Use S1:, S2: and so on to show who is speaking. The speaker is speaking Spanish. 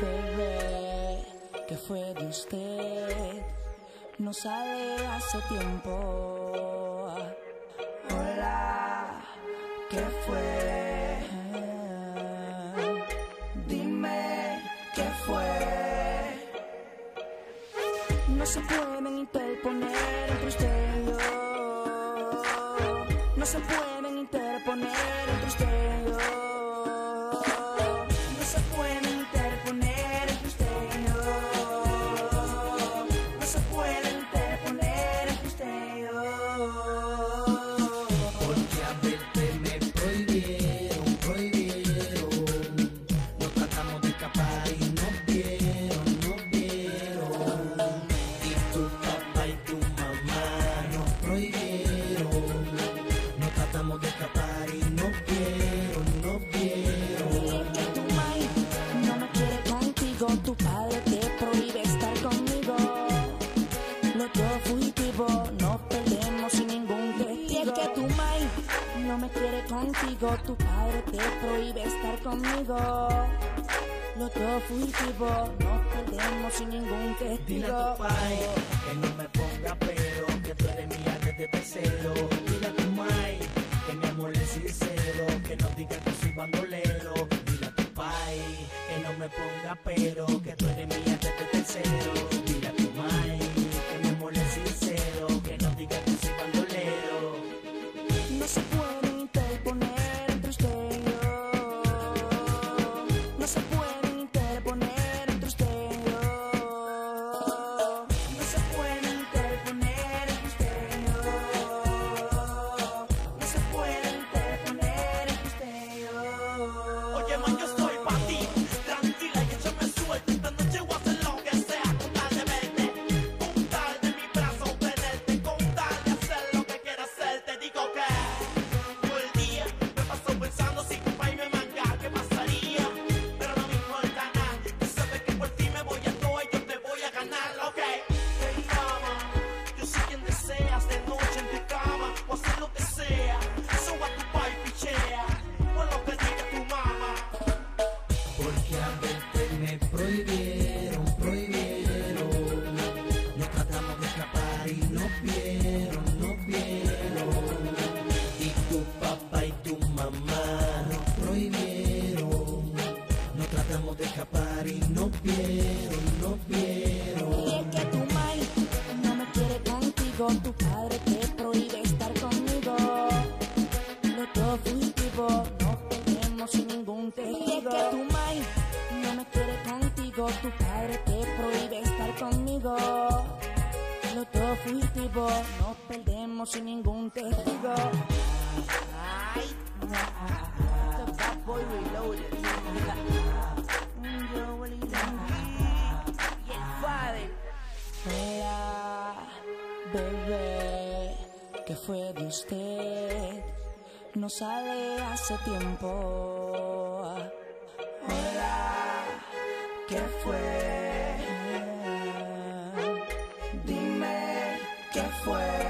S1: Bebé, ¿qué fue de usted? No sale hace tiempo. Hola, ¿qué fue? Dime, ¿qué fue? No se pueden interponer entre usted. No se pueden interponer contigo, tu padre te prohíbe estar conmigo. Los dos fugitivos no perdemos sin ningún
S2: Dile
S1: testigo.
S2: a tu pai que no me ponga pero, que tú eres mía desde tercero. Dile a tu mai que mi amor es sincero, que no diga que soy bandolero. Dile a tu pai que no me ponga pero, que tú eres mía desde tercero. Dile a tu mai
S1: y
S2: nos vieron, nos Y
S1: es que tu mai no me quiere contigo, tu padre te prohíbe estar conmigo. Los dos fugitivos no perdemos sin ningún testigo. Y es que tu mai no me quiere contigo, tu padre te prohíbe estar conmigo. Los dos fugitivos no perdemos sin ningún testigo. Ay, the bad boy reloaded. bebé que fue de usted no sale hace tiempo. Hola, ¿qué fue? Dime, ¿qué fue?